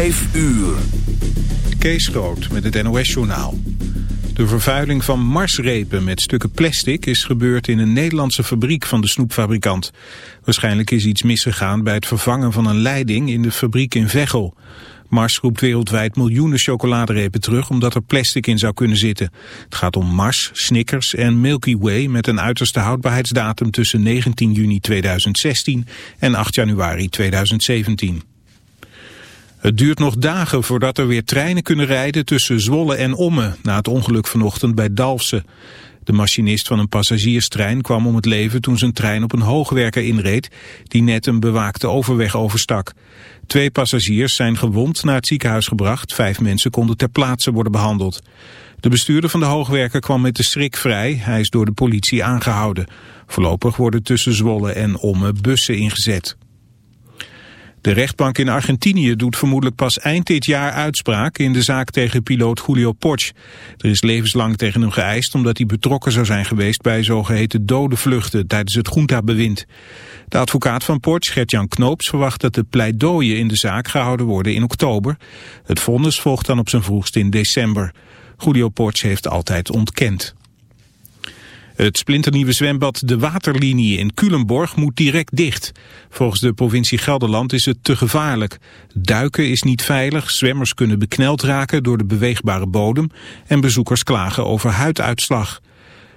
5 uur. Kees Groot met het NOS-journaal. De vervuiling van marsrepen met stukken plastic is gebeurd in een Nederlandse fabriek van de snoepfabrikant. Waarschijnlijk is iets misgegaan bij het vervangen van een leiding in de fabriek in Veghel. Mars roept wereldwijd miljoenen chocoladerepen terug omdat er plastic in zou kunnen zitten. Het gaat om Mars, Snickers en Milky Way met een uiterste houdbaarheidsdatum tussen 19 juni 2016 en 8 januari 2017. Het duurt nog dagen voordat er weer treinen kunnen rijden tussen Zwolle en Ommen na het ongeluk vanochtend bij Dalfsen. De machinist van een passagierstrein kwam om het leven toen zijn trein op een hoogwerker inreed die net een bewaakte overweg overstak. Twee passagiers zijn gewond naar het ziekenhuis gebracht. Vijf mensen konden ter plaatse worden behandeld. De bestuurder van de hoogwerker kwam met de schrik vrij. Hij is door de politie aangehouden. Voorlopig worden tussen Zwolle en Ommen bussen ingezet. De rechtbank in Argentinië doet vermoedelijk pas eind dit jaar uitspraak in de zaak tegen piloot Julio Poch. Er is levenslang tegen hem geëist omdat hij betrokken zou zijn geweest bij zogeheten dode vluchten tijdens het junta-bewind. De advocaat van Poch, Gert-Jan Knoops, verwacht dat de pleidooien in de zaak gehouden worden in oktober. Het vonnis volgt dan op zijn vroegst in december. Julio Poch heeft altijd ontkend. Het splinternieuwe zwembad De Waterlinie in Culemborg moet direct dicht. Volgens de provincie Gelderland is het te gevaarlijk. Duiken is niet veilig, zwemmers kunnen bekneld raken door de beweegbare bodem en bezoekers klagen over huiduitslag.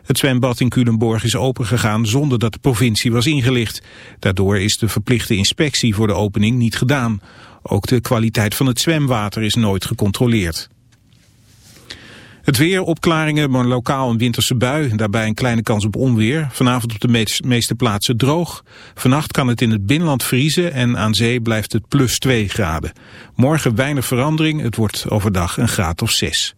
Het zwembad in Culemborg is opengegaan zonder dat de provincie was ingelicht. Daardoor is de verplichte inspectie voor de opening niet gedaan. Ook de kwaliteit van het zwemwater is nooit gecontroleerd. Het weer, opklaringen, maar lokaal een winterse bui. Daarbij een kleine kans op onweer. Vanavond op de meeste plaatsen droog. Vannacht kan het in het binnenland vriezen en aan zee blijft het plus 2 graden. Morgen weinig verandering. Het wordt overdag een graad of 6.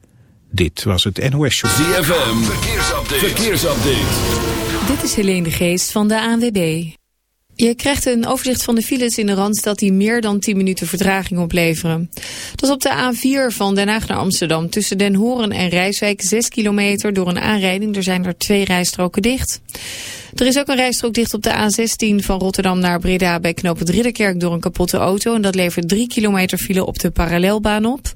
Dit was het NOS Show. ZFM, verkeersupdate. verkeersupdate. Dit is Helene de Geest van de ANWB. Je krijgt een overzicht van de files in de Randstad die meer dan 10 minuten vertraging opleveren. Dat is op de A4 van Den Haag naar Amsterdam tussen Den Horen en Rijswijk 6 kilometer door een aanrijding. Er zijn er twee rijstroken dicht. Er is ook een rijstrook dicht op de A16 van Rotterdam naar Breda bij knooppunt Ridderkerk door een kapotte auto. En dat levert 3 kilometer file op de parallelbaan op.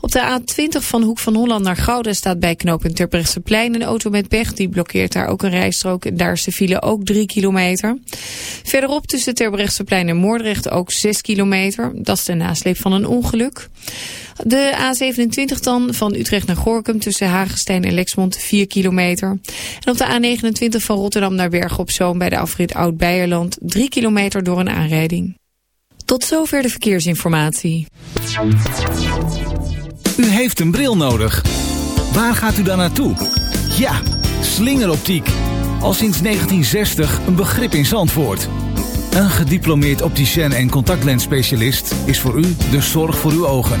Op de A20 van Hoek van Holland naar Gouda staat bij knooppunt Terbrechtseplein een auto met pech. Die blokkeert daar ook een rijstrook. Daar is de file ook 3 kilometer. Verderop tussen Terbrechtseplein en Moordrecht ook 6 kilometer. Dat is de nasleep van een ongeluk. De A27 dan van Utrecht naar Gorkum tussen Hagestein en Lexmond 4 kilometer. En op de A29 van Rotterdam naar Bergen op Zoom bij de afrit Oud-Beierland 3 kilometer door een aanrijding. Tot zover de verkeersinformatie. U heeft een bril nodig. Waar gaat u dan naartoe? Ja, slingeroptiek. Al sinds 1960 een begrip in Zandvoort. Een gediplomeerd opticien en contactlensspecialist is voor u de zorg voor uw ogen.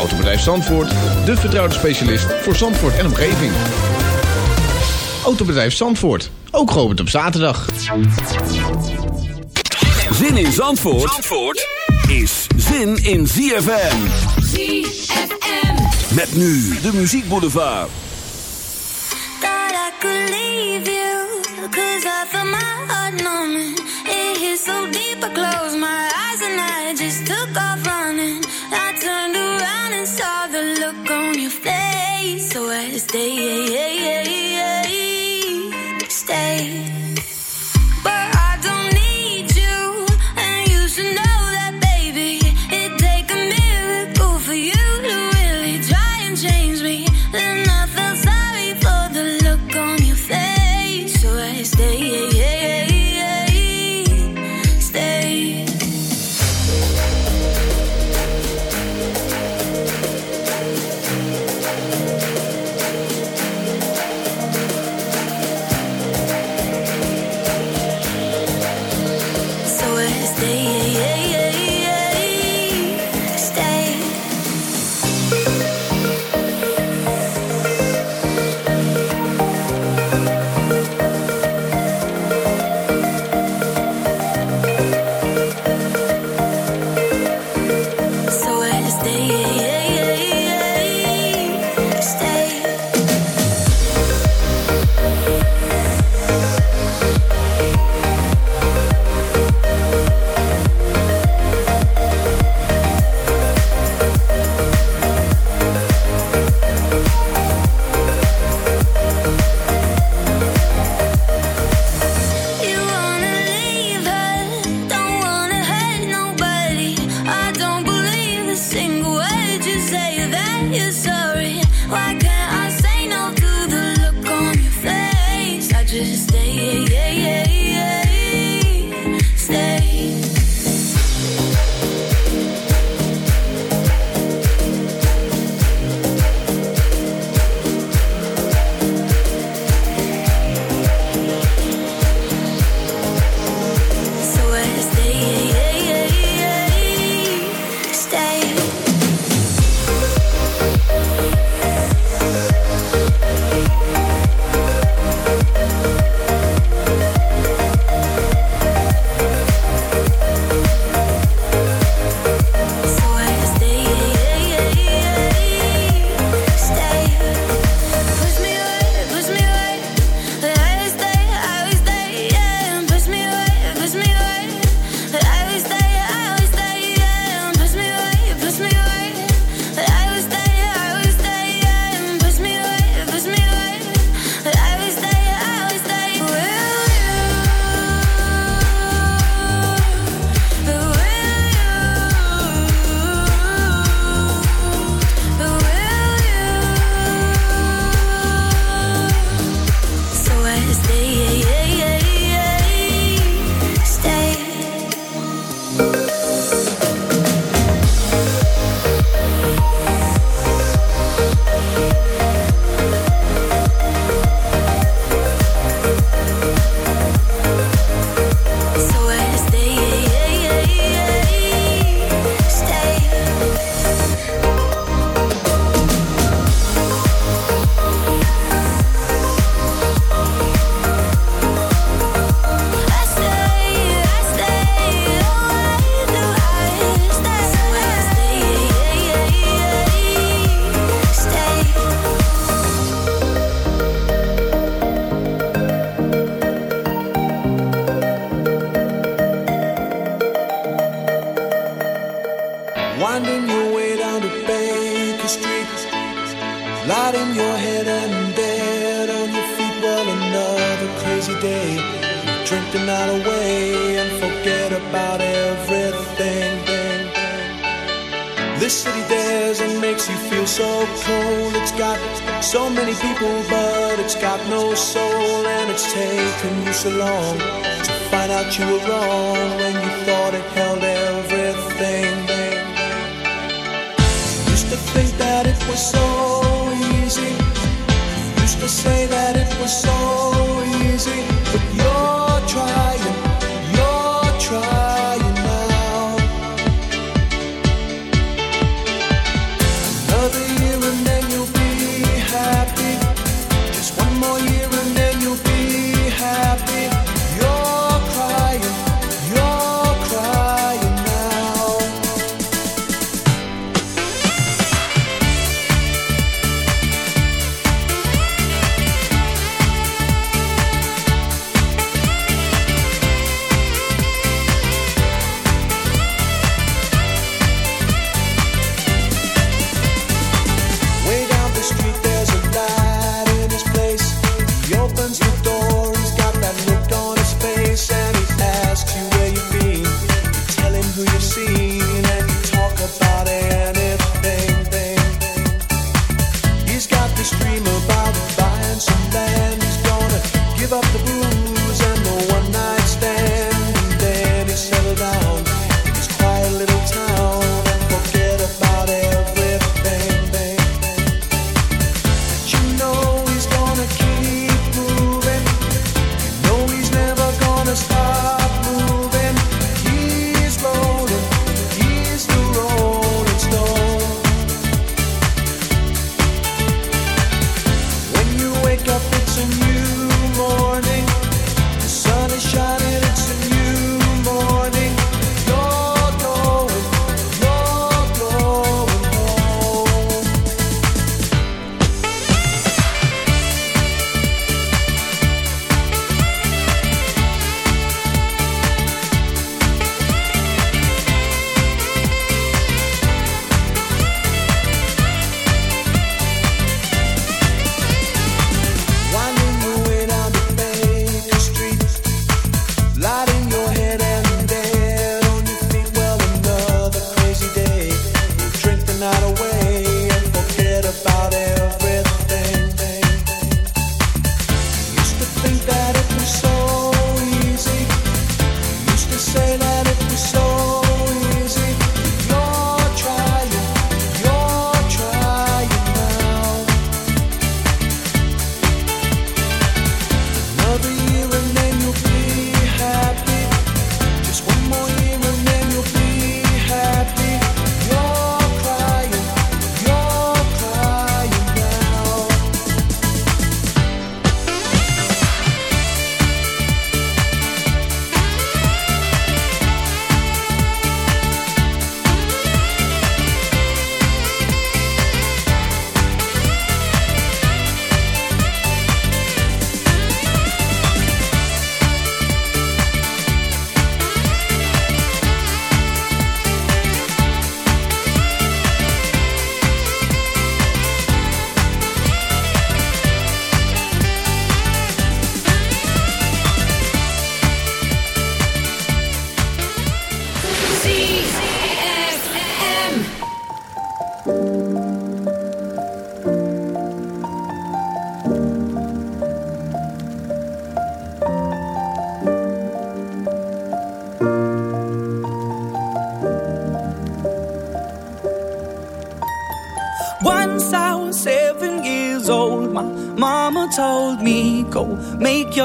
Autobedrijf Zandvoort, de vertrouwde specialist voor Zandvoort en omgeving. Autobedrijf Zandvoort, ook geopend op zaterdag. Zin in Zandvoort, Zandvoort is zin in ZFM. ZFM. Met nu de Muziek Boulevard. Thought I could leave you, cause I my heart numbing. It hit so deep, I last day. Yeah, yeah, yeah.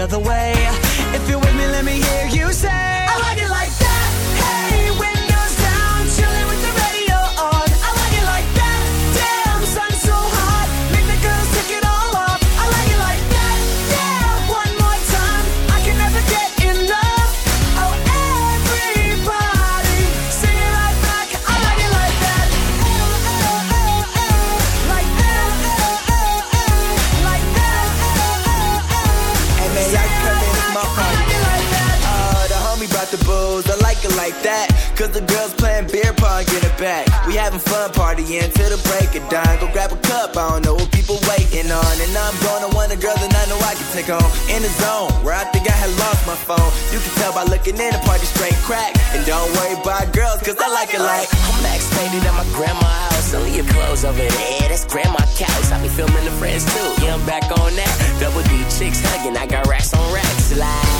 other way. Cause the girls playing beer pong, get it back. We having fun partying till the break of dawn. Go grab a cup, I don't know what people waiting on. And I'm gonna want the girl that I know I can take home. In the zone, where I think I had lost my phone. You can tell by looking in the party straight crack. And don't worry about girls, cause I like it like. I'm max painted at my grandma's house. Only your clothes over there, that's grandma couch. I be filming the friends too, yeah, I'm back on that. Double D chicks hugging, I got racks on racks. Like,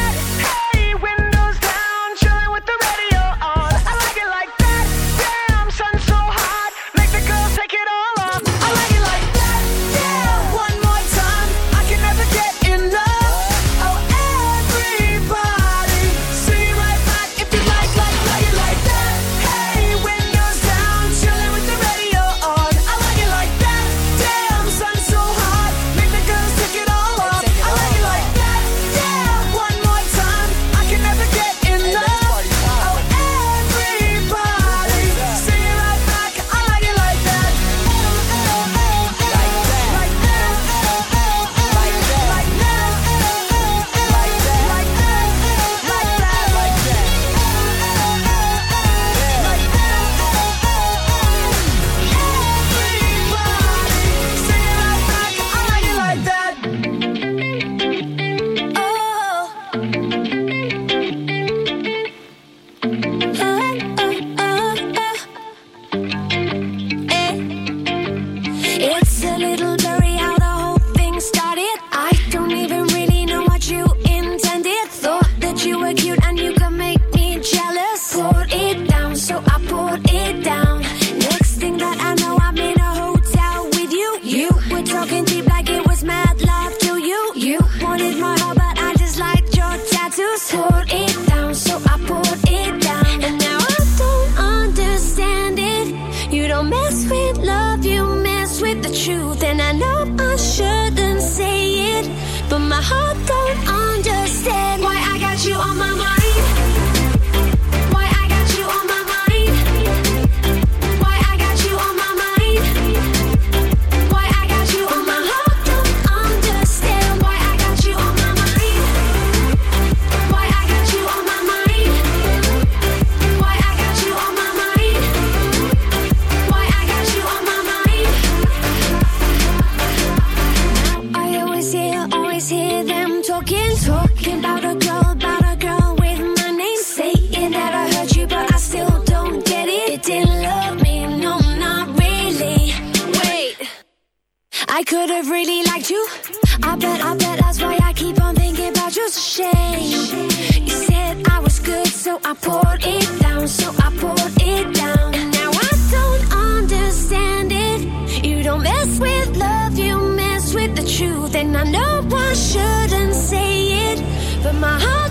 but my heart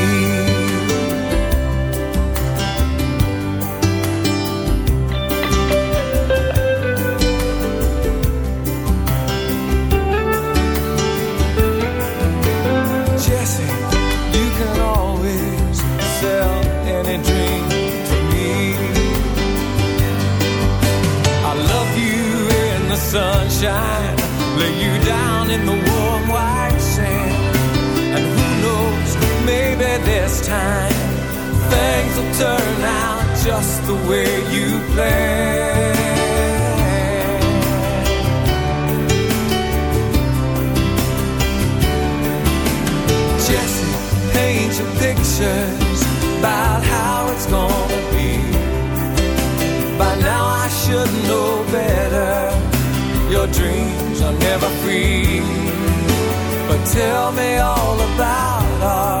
The way you planned. Jesse, paint your pictures about how it's gonna be. By now I should know better. Your dreams are never free. But tell me all about our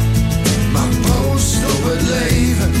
Would leave.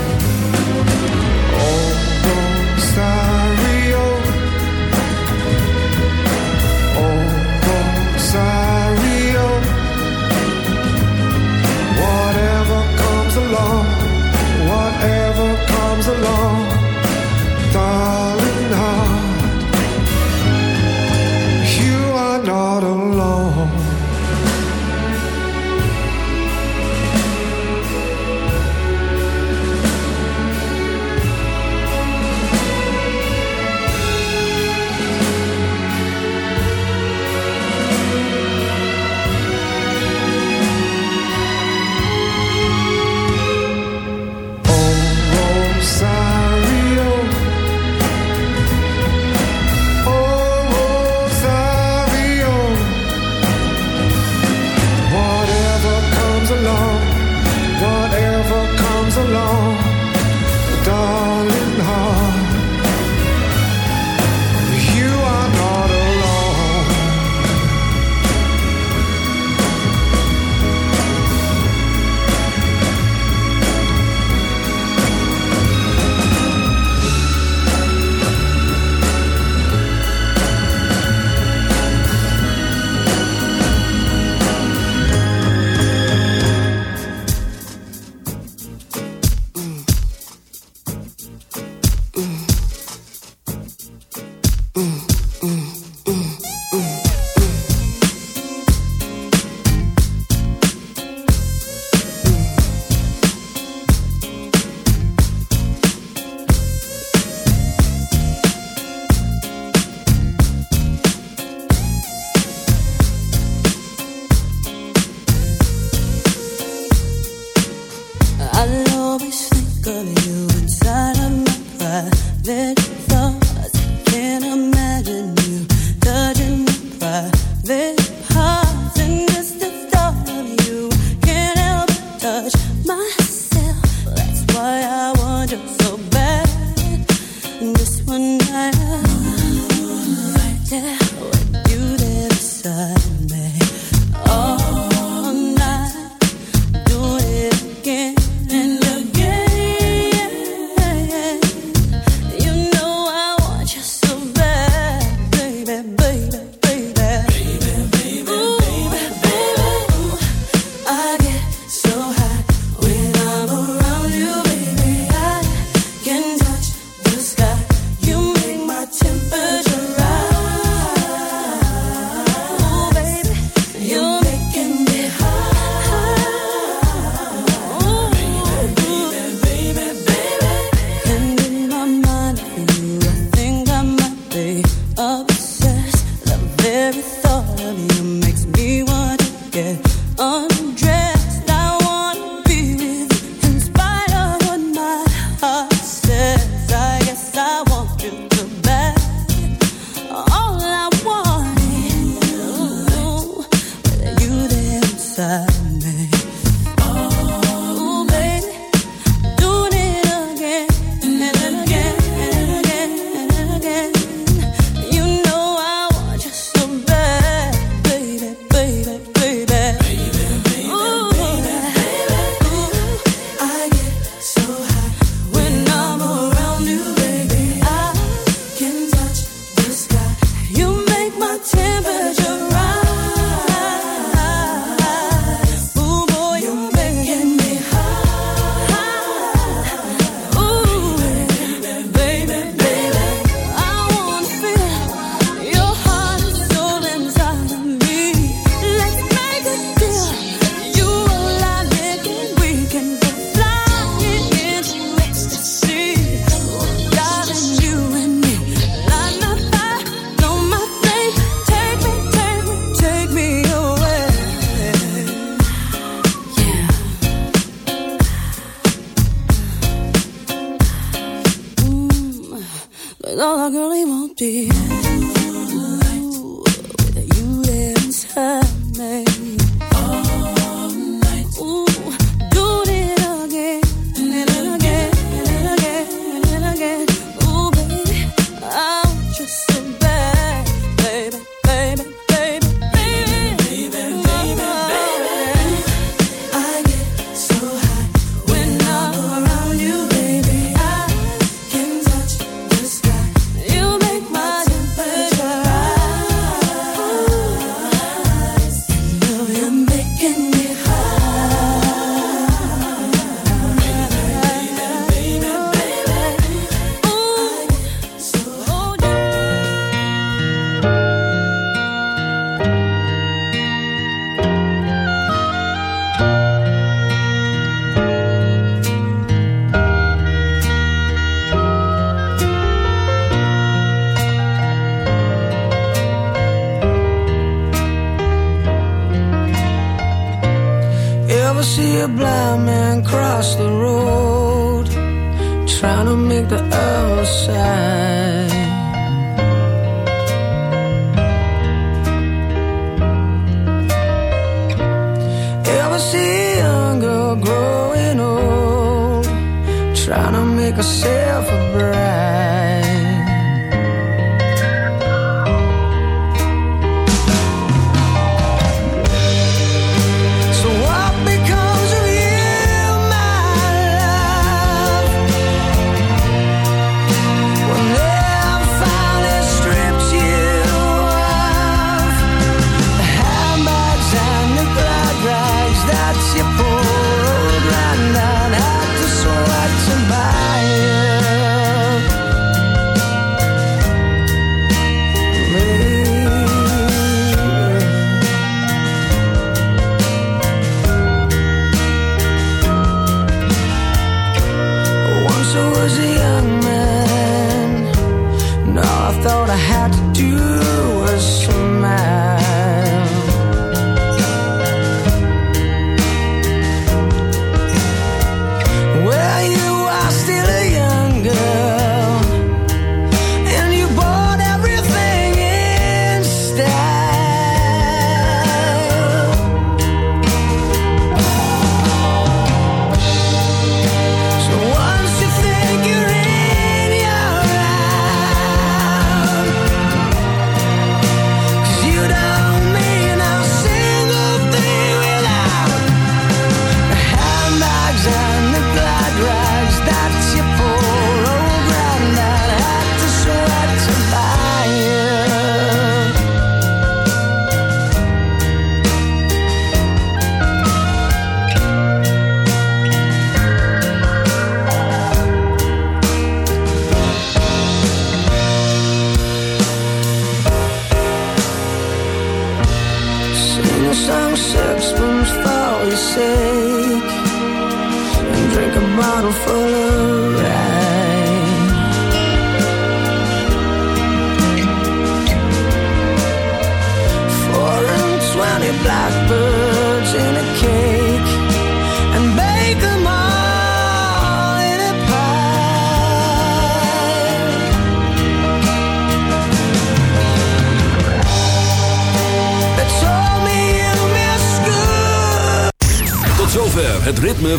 comes along, whatever comes along, darling. I I had to do